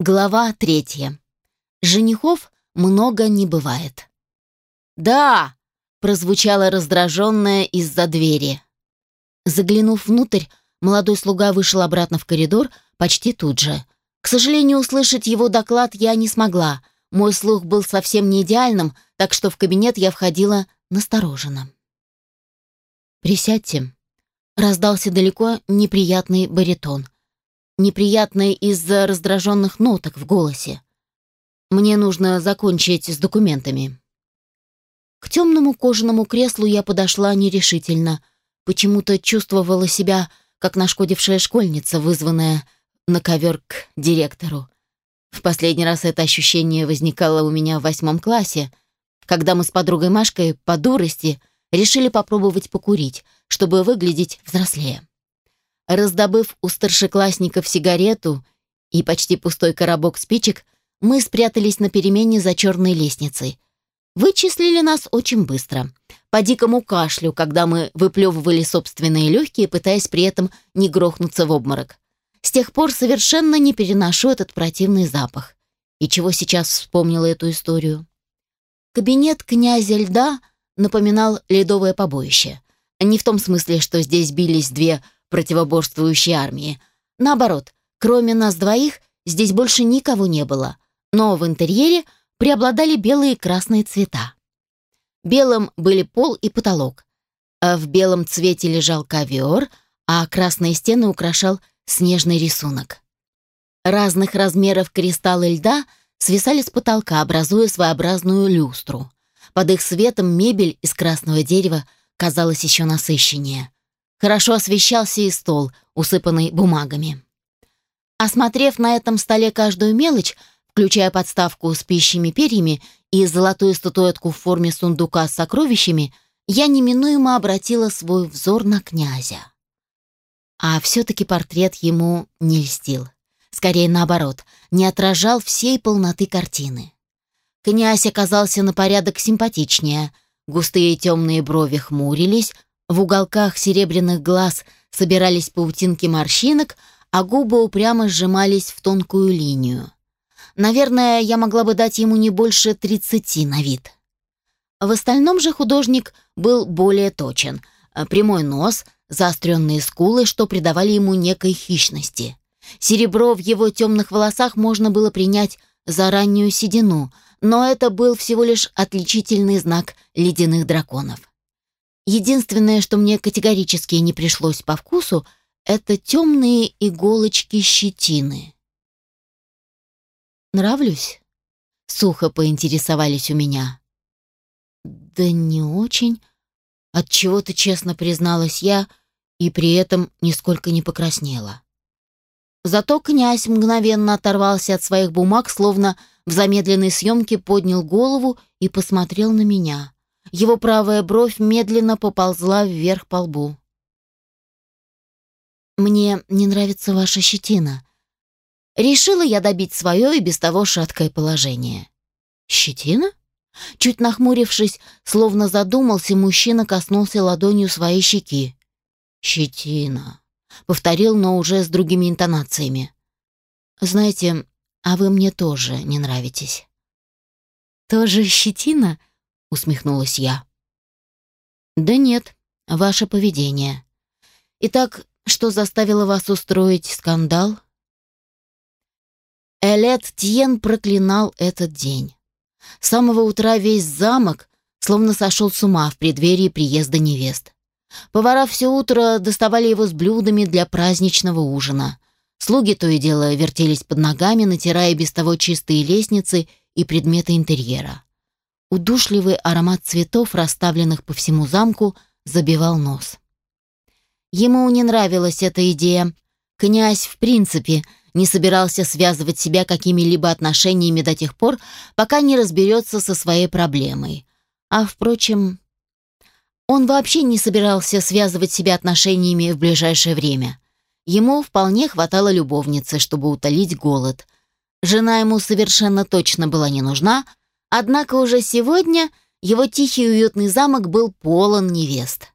Глава третья. Женихов много не бывает. «Да!» — прозвучало раздраженное из-за двери. Заглянув внутрь, молодой слуга вышел обратно в коридор почти тут же. К сожалению, услышать его доклад я не смогла. Мой слух был совсем не идеальным, так что в кабинет я входила настороженно. «Присядьте», — раздался далеко неприятный баритон неприятное из-за раздраженных ноток в голосе. Мне нужно закончить с документами. К темному кожаному креслу я подошла нерешительно. Почему-то чувствовала себя, как нашкодившая школьница, вызванная на ковер к директору. В последний раз это ощущение возникало у меня в восьмом классе, когда мы с подругой Машкой по дурости решили попробовать покурить, чтобы выглядеть взрослее. Раздобыв у старшеклассников сигарету и почти пустой коробок спичек, мы спрятались на перемене за черной лестницей. Вычислили нас очень быстро. По дикому кашлю, когда мы выплевывали собственные легкие, пытаясь при этом не грохнуться в обморок. С тех пор совершенно не переношу этот противный запах. И чего сейчас вспомнила эту историю? Кабинет князя льда напоминал ледовое побоище. Не в том смысле, что здесь бились две противоборствующей армии. Наоборот, кроме нас двоих, здесь больше никого не было, но в интерьере преобладали белые и красные цвета. Белым были пол и потолок. А в белом цвете лежал ковер, а красные стены украшал снежный рисунок. Разных размеров кристаллы льда свисали с потолка, образуя своеобразную люстру. Под их светом мебель из красного дерева казалась еще насыщеннее. Хорошо освещался и стол, усыпанный бумагами. Осмотрев на этом столе каждую мелочь, включая подставку с пищими перьями и золотую статуэтку в форме сундука с сокровищами, я неминуемо обратила свой взор на князя. А все-таки портрет ему не льстил. Скорее наоборот, не отражал всей полноты картины. Князь оказался на порядок симпатичнее. Густые темные брови хмурились, в уголках серебряных глаз собирались паутинки морщинок, а губы упрямо сжимались в тонкую линию. Наверное, я могла бы дать ему не больше тридцати на вид. В остальном же художник был более точен. Прямой нос, заостренные скулы, что придавали ему некой хищности. Серебро в его темных волосах можно было принять за раннюю седину, но это был всего лишь отличительный знак ледяных драконов. Единственное, что мне категорически не пришлось по вкусу, это темные иголочки щетины. «Нравлюсь?» — сухо поинтересовались у меня. «Да не очень», — отчего-то честно призналась я и при этом нисколько не покраснела. Зато князь мгновенно оторвался от своих бумаг, словно в замедленной съемке поднял голову и посмотрел на меня. Его правая бровь медленно поползла вверх по лбу. «Мне не нравится ваша щетина. Решила я добить свое и без того шаткое положение». «Щетина?» Чуть нахмурившись, словно задумался, мужчина коснулся ладонью своей щеки. «Щетина», — повторил, но уже с другими интонациями. «Знаете, а вы мне тоже не нравитесь». «Тоже щетина?» Усмехнулась я. Да нет, ваше поведение. Итак, что заставило вас устроить скандал? Элет Тьен проклинал этот день. С самого утра весь замок словно сошел с ума в преддверии приезда невест. Повара все утро доставали его с блюдами для праздничного ужина. Слуги то и дело вертелись под ногами, натирая без того чистые лестницы и предметы интерьера. Удушливый аромат цветов, расставленных по всему замку, забивал нос. Ему не нравилась эта идея. Князь, в принципе, не собирался связывать себя какими-либо отношениями до тех пор, пока не разберется со своей проблемой. А, впрочем, он вообще не собирался связывать себя отношениями в ближайшее время. Ему вполне хватало любовницы, чтобы утолить голод. Жена ему совершенно точно была не нужна — Однако уже сегодня его тихий уютный замок был полон невест.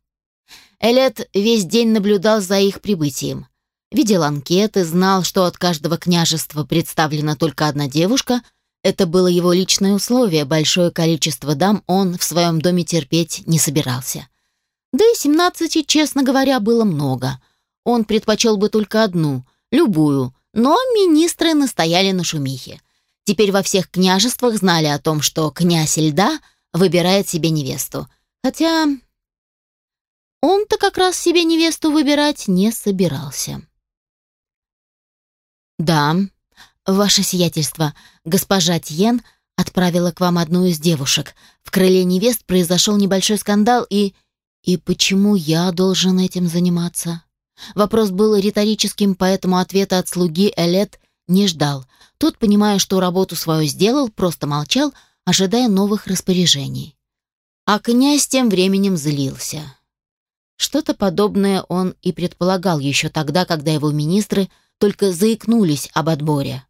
Элет весь день наблюдал за их прибытием. видел анкеты, знал, что от каждого княжества представлена только одна девушка. Это было его личное условие, большое количество дам он в своем доме терпеть не собирался. Да и семнадцати, честно говоря, было много. Он предпочел бы только одну, любую, но министры настояли на шумихе. Теперь во всех княжествах знали о том, что князь льда выбирает себе невесту. Хотя он-то как раз себе невесту выбирать не собирался. «Да, ваше сиятельство, госпожа Тьен отправила к вам одну из девушек. В крыле невест произошел небольшой скандал, и... И почему я должен этим заниматься?» Вопрос был риторическим, поэтому ответа от слуги Элет не ждал. Тот, понимая, что работу свою сделал, просто молчал, ожидая новых распоряжений. А князь тем временем злился. Что-то подобное он и предполагал еще тогда, когда его министры только заикнулись об отборе.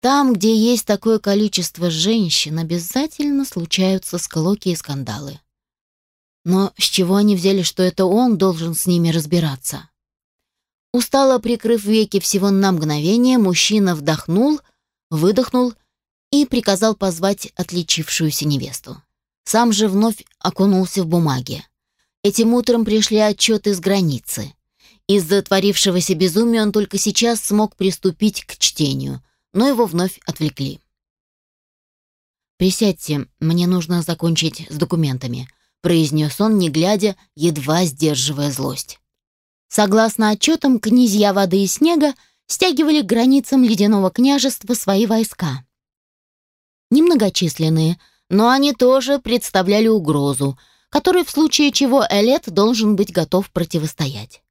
Там, где есть такое количество женщин, обязательно случаются склоки и скандалы. Но с чего они взяли, что это он должен с ними разбираться? Устало прикрыв веки всего на мгновение, мужчина вдохнул, выдохнул и приказал позвать отличившуюся невесту. Сам же вновь окунулся в бумаге. Этим утром пришли отчеты с границы. Из-за творившегося безумия он только сейчас смог приступить к чтению, но его вновь отвлекли. «Присядьте, мне нужно закончить с документами», произнес он, не глядя, едва сдерживая злость. Согласно отчетам, князья воды и снега стягивали к границам ледяного княжества свои войска. Немногочисленные, но они тоже представляли угрозу, которой в случае чего Элет должен быть готов противостоять.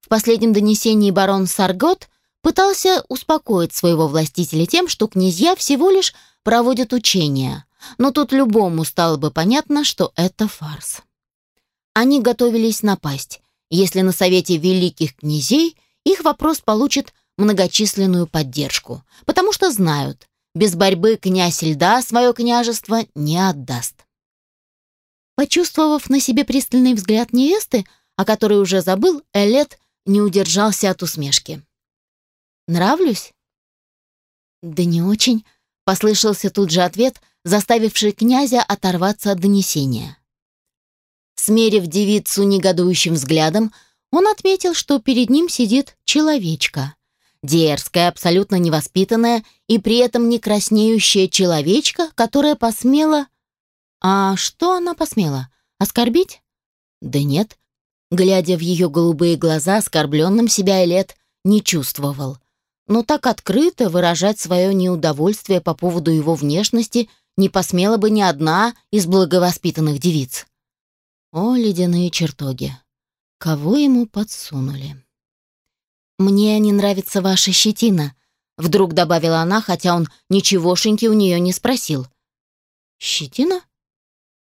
В последнем донесении барон Саргот пытался успокоить своего властителя тем, что князья всего лишь проводят учения, но тут любому стало бы понятно, что это фарс. Они готовились напасть, если на Совете Великих Князей их вопрос получит многочисленную поддержку, потому что знают, без борьбы князь льда свое княжество не отдаст. Почувствовав на себе пристальный взгляд невесты, о которой уже забыл, Элет не удержался от усмешки. «Нравлюсь?» «Да не очень», — послышался тут же ответ, заставивший князя оторваться от донесения. Смерив девицу негодующим взглядом, он отметил, что перед ним сидит человечка. Дерзкая, абсолютно невоспитанная и при этом не краснеющая человечка, которая посмела... А что она посмела? Оскорбить? Да нет. Глядя в ее голубые глаза, оскорбленным себя Элет не чувствовал. Но так открыто выражать свое неудовольствие по поводу его внешности не посмела бы ни одна из благовоспитанных девиц. О, ледяные чертоги! Кого ему подсунули? «Мне не нравится ваша щетина», — вдруг добавила она, хотя он ничегошеньки у нее не спросил. «Щетина?»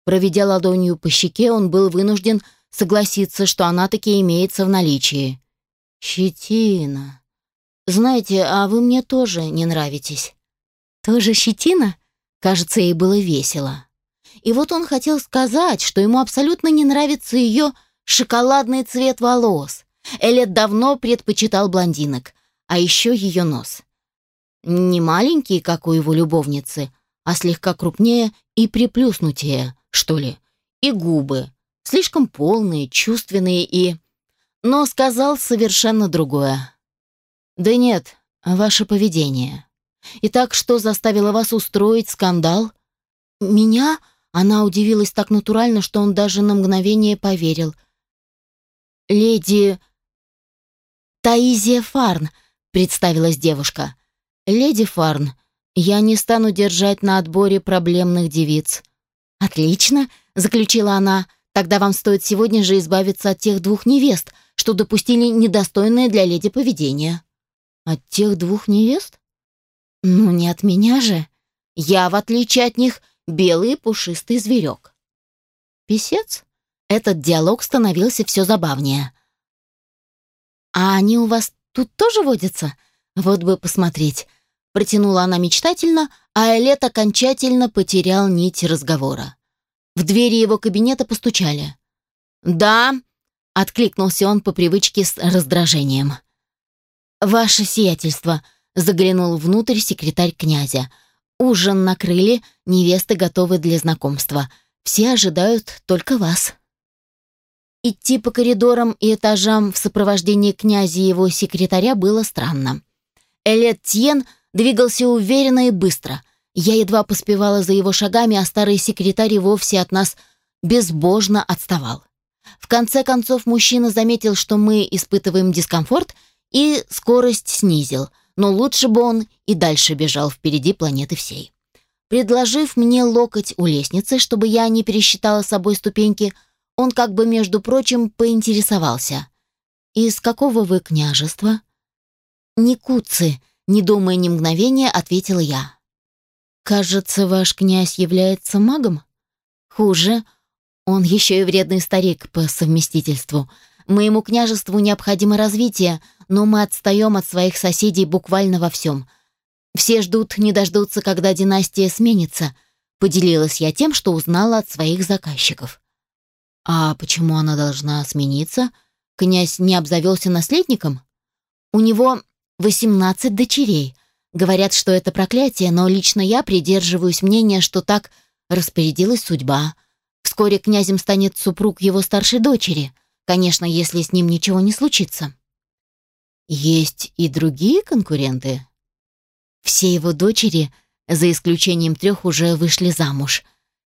Проведя ладонью по щеке, он был вынужден согласиться, что она таки имеется в наличии. «Щетина. Знаете, а вы мне тоже не нравитесь». «Тоже щетина?» Кажется, ей было весело. И вот он хотел сказать, что ему абсолютно не нравится ее шоколадный цвет волос. Элет давно предпочитал блондинок, а еще ее нос. Не маленький, как у его любовницы, а слегка крупнее и приплюснутее, что ли. И губы, слишком полные, чувственные и... Но сказал совершенно другое. «Да нет, ваше поведение. Итак, что заставило вас устроить скандал?» «Меня?» Она удивилась так натурально, что он даже на мгновение поверил. «Леди Таизия Фарн», — представилась девушка. «Леди Фарн, я не стану держать на отборе проблемных девиц». «Отлично», — заключила она. «Тогда вам стоит сегодня же избавиться от тех двух невест, что допустили недостойное для леди поведение». «От тех двух невест?» «Ну, не от меня же. Я, в отличие от них, белый пушистый зверек. Песец? Этот диалог становился все забавнее. «А они у вас тут тоже водятся? Вот бы посмотреть». Протянула она мечтательно, а Элет окончательно потерял нить разговора. В двери его кабинета постучали. «Да», — откликнулся он по привычке с раздражением. «Ваше сиятельство», — заглянул внутрь секретарь князя. «Ужин накрыли, невесты готовы для знакомства. Все ожидают только вас». Идти по коридорам и этажам в сопровождении князя и его секретаря было странно. Элет Тьен двигался уверенно и быстро. Я едва поспевала за его шагами, а старый секретарь вовсе от нас безбожно отставал. В конце концов мужчина заметил, что мы испытываем дискомфорт, и скорость снизил, но лучше бы он и дальше бежал впереди планеты всей. Предложив мне локоть у лестницы, чтобы я не пересчитала собой ступеньки, он как бы, между прочим, поинтересовался. «Из какого вы княжества?» «Никуцы», — не думая ни мгновения, ответила я. «Кажется, ваш князь является магом?» «Хуже. Он еще и вредный старик по совместительству. Моему княжеству необходимо развитие, но мы отстаем от своих соседей буквально во всем. Все ждут, не дождутся, когда династия сменится», — поделилась я тем, что узнала от своих заказчиков. «А почему она должна смениться? Князь не обзавелся наследником?» «У него восемнадцать дочерей. Говорят, что это проклятие, но лично я придерживаюсь мнения, что так распорядилась судьба. Вскоре князем станет супруг его старшей дочери, конечно, если с ним ничего не случится». «Есть и другие конкуренты?» «Все его дочери, за исключением трех, уже вышли замуж.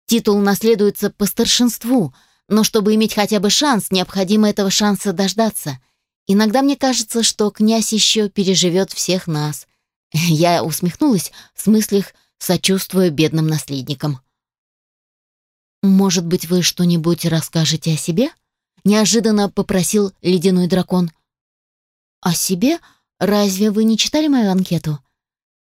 Титул наследуется по старшинству — но чтобы иметь хотя бы шанс, необходимо этого шанса дождаться. Иногда мне кажется, что князь еще переживет всех нас. Я усмехнулась, в смыслах сочувствуя бедным наследникам. «Может быть, вы что-нибудь расскажете о себе?» Неожиданно попросил ледяной дракон. «О себе? Разве вы не читали мою анкету?»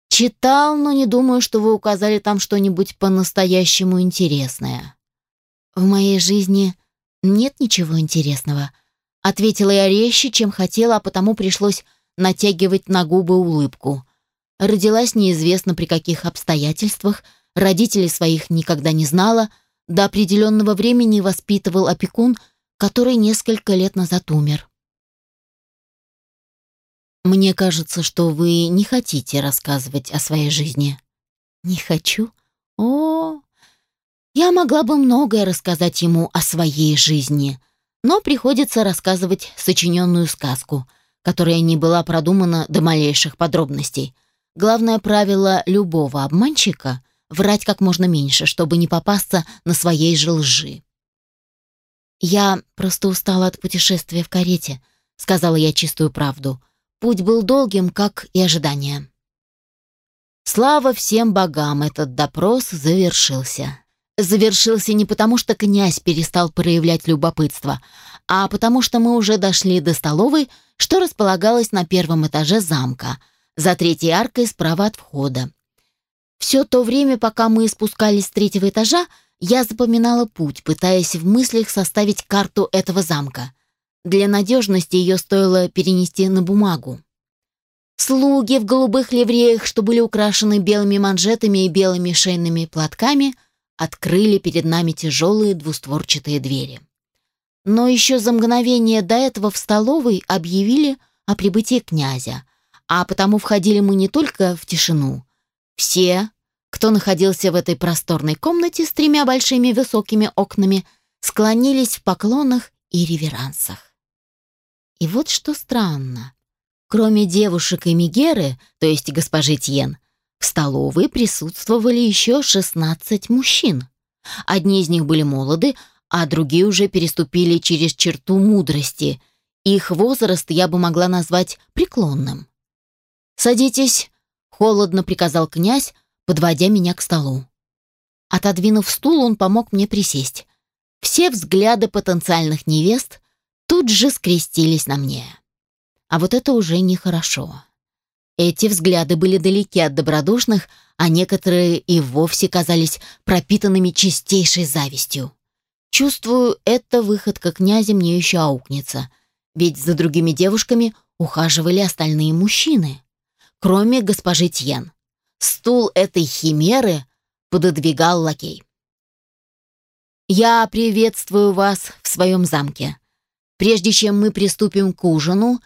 «Читал, но не думаю, что вы указали там что-нибудь по-настоящему интересное». «В моей жизни нет ничего интересного», — ответила я резче, чем хотела, а потому пришлось натягивать на губы улыбку. Родилась неизвестно при каких обстоятельствах, родителей своих никогда не знала, до определенного времени воспитывал опекун, который несколько лет назад умер. «Мне кажется, что вы не хотите рассказывать о своей жизни». «Не хочу? О, я могла бы многое рассказать ему о своей жизни, но приходится рассказывать сочиненную сказку, которая не была продумана до малейших подробностей. Главное правило любого обманщика — врать как можно меньше, чтобы не попасться на своей же лжи. «Я просто устала от путешествия в карете», — сказала я чистую правду. Путь был долгим, как и ожидание. Слава всем богам, этот допрос завершился завершился не потому, что князь перестал проявлять любопытство, а потому что мы уже дошли до столовой, что располагалась на первом этаже замка, за третьей аркой справа от входа. Все то время, пока мы спускались с третьего этажа, я запоминала путь, пытаясь в мыслях составить карту этого замка. Для надежности ее стоило перенести на бумагу. Слуги в голубых ливреях, что были украшены белыми манжетами и белыми шейными платками – открыли перед нами тяжелые двустворчатые двери. Но еще за мгновение до этого в столовой объявили о прибытии князя, а потому входили мы не только в тишину. Все, кто находился в этой просторной комнате с тремя большими высокими окнами, склонились в поклонах и реверансах. И вот что странно. Кроме девушек и Мегеры, то есть госпожи Тьен, в столовой присутствовали еще 16 мужчин. Одни из них были молоды, а другие уже переступили через черту мудрости. Их возраст я бы могла назвать преклонным. «Садитесь», — холодно приказал князь, подводя меня к столу. Отодвинув стул, он помог мне присесть. Все взгляды потенциальных невест тут же скрестились на мне. А вот это уже нехорошо. Эти взгляды были далеки от добродушных, а некоторые и вовсе казались пропитанными чистейшей завистью. Чувствую, эта выходка князя мне еще аукнется, ведь за другими девушками ухаживали остальные мужчины, кроме госпожи Тьен. Стул этой химеры пододвигал лакей. «Я приветствую вас в своем замке. Прежде чем мы приступим к ужину,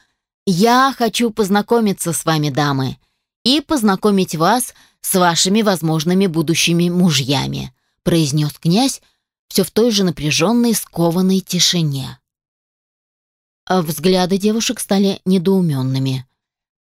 Я хочу познакомиться с вами, дамы, и познакомить вас с вашими возможными будущими мужьями, произнес князь все в той же напряженной, скованной тишине. А взгляды девушек стали недоуменными.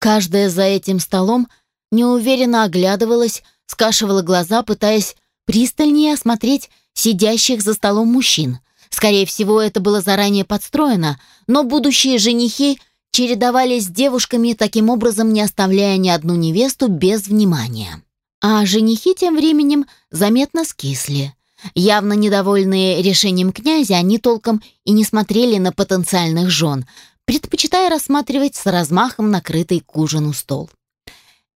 Каждая за этим столом неуверенно оглядывалась, скашивала глаза, пытаясь пристальнее осмотреть сидящих за столом мужчин. Скорее всего, это было заранее подстроено, но будущие женихи чередовались с девушками, таким образом не оставляя ни одну невесту без внимания. А женихи тем временем заметно скисли. Явно недовольные решением князя, они толком и не смотрели на потенциальных жен, предпочитая рассматривать с размахом накрытый к ужину стол.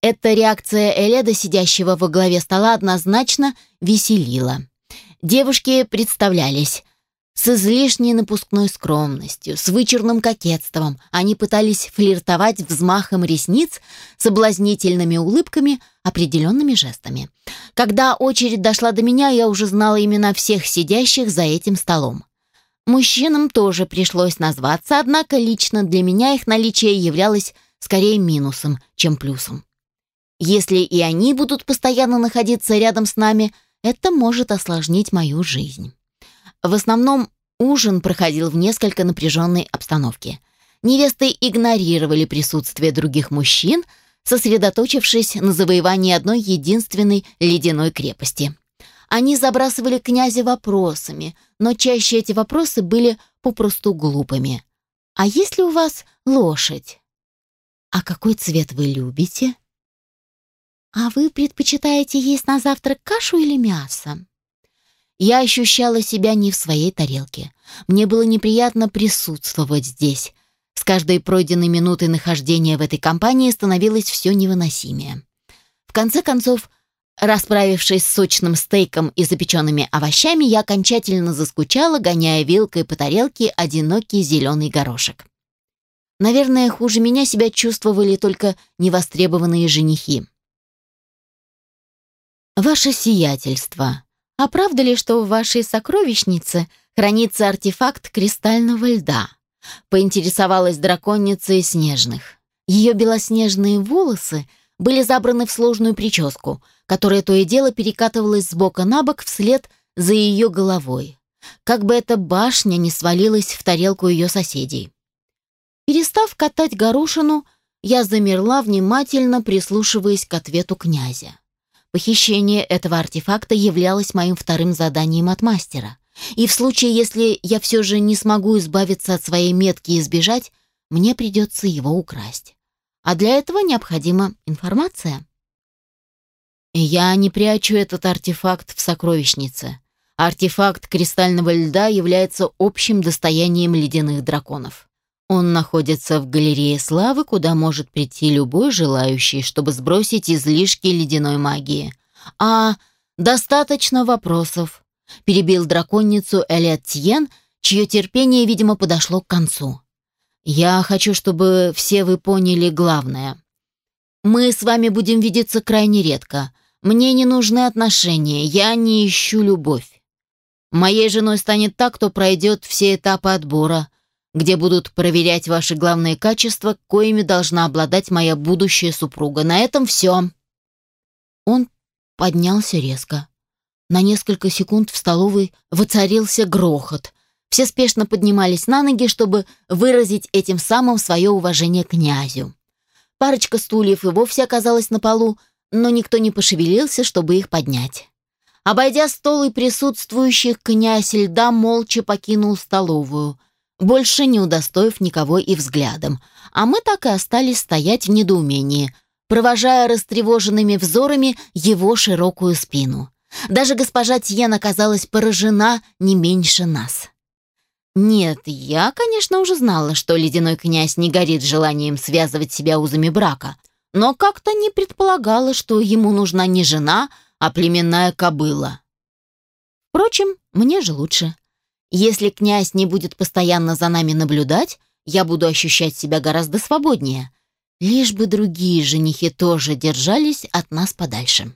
Эта реакция Эледа, сидящего во главе стола, однозначно веселила. Девушки представлялись. С излишней напускной скромностью, с вычурным кокетством они пытались флиртовать взмахом ресниц, соблазнительными улыбками, определенными жестами. Когда очередь дошла до меня, я уже знала имена всех сидящих за этим столом. Мужчинам тоже пришлось назваться, однако лично для меня их наличие являлось скорее минусом, чем плюсом. Если и они будут постоянно находиться рядом с нами, это может осложнить мою жизнь. В основном ужин проходил в несколько напряженной обстановке. Невесты игнорировали присутствие других мужчин, сосредоточившись на завоевании одной единственной ледяной крепости. Они забрасывали князя вопросами, но чаще эти вопросы были попросту глупыми. «А есть ли у вас лошадь?» «А какой цвет вы любите?» «А вы предпочитаете есть на завтрак кашу или мясо?» Я ощущала себя не в своей тарелке. Мне было неприятно присутствовать здесь. С каждой пройденной минутой нахождения в этой компании становилось все невыносимее. В конце концов, расправившись с сочным стейком и запеченными овощами, я окончательно заскучала, гоняя вилкой по тарелке одинокий зеленый горошек. Наверное, хуже меня себя чувствовали только невостребованные женихи. «Ваше сиятельство, а правда ли, что в вашей сокровищнице хранится артефакт кристального льда?» поинтересовалась драконица из снежных. Ее белоснежные волосы были забраны в сложную прическу, которая то и дело перекатывалась с бока на бок вслед за ее головой, как бы эта башня не свалилась в тарелку ее соседей. Перестав катать горошину, я замерла, внимательно прислушиваясь к ответу князя. Похищение этого артефакта являлось моим вторым заданием от мастера. И в случае, если я все же не смогу избавиться от своей метки и сбежать, мне придется его украсть. А для этого необходима информация. Я не прячу этот артефакт в сокровищнице. Артефакт кристального льда является общим достоянием ледяных драконов. Он находится в галерее славы, куда может прийти любой желающий, чтобы сбросить излишки ледяной магии. А достаточно вопросов. Перебил драконницу Элиот Тьен, чье терпение, видимо, подошло к концу. Я хочу, чтобы все вы поняли главное. Мы с вами будем видеться крайне редко. Мне не нужны отношения, я не ищу любовь. Моей женой станет та, кто пройдет все этапы отбора, где будут проверять ваши главные качества, коими должна обладать моя будущая супруга. На этом все». Он поднялся резко. На несколько секунд в столовой воцарился грохот. Все спешно поднимались на ноги, чтобы выразить этим самым свое уважение князю. Парочка стульев и вовсе оказалась на полу, но никто не пошевелился, чтобы их поднять. Обойдя стол и присутствующих, князь льда молча покинул столовую, больше не удостоив никого и взглядом, а мы так и остались стоять в недоумении, провожая растревоженными взорами его широкую спину. Даже госпожа Тьен оказалась поражена не меньше нас. Нет, я, конечно, уже знала, что ледяной князь не горит желанием связывать себя узами брака, но как-то не предполагала, что ему нужна не жена, а племенная кобыла. Впрочем, мне же лучше. Если князь не будет постоянно за нами наблюдать, я буду ощущать себя гораздо свободнее. Лишь бы другие женихи тоже держались от нас подальше.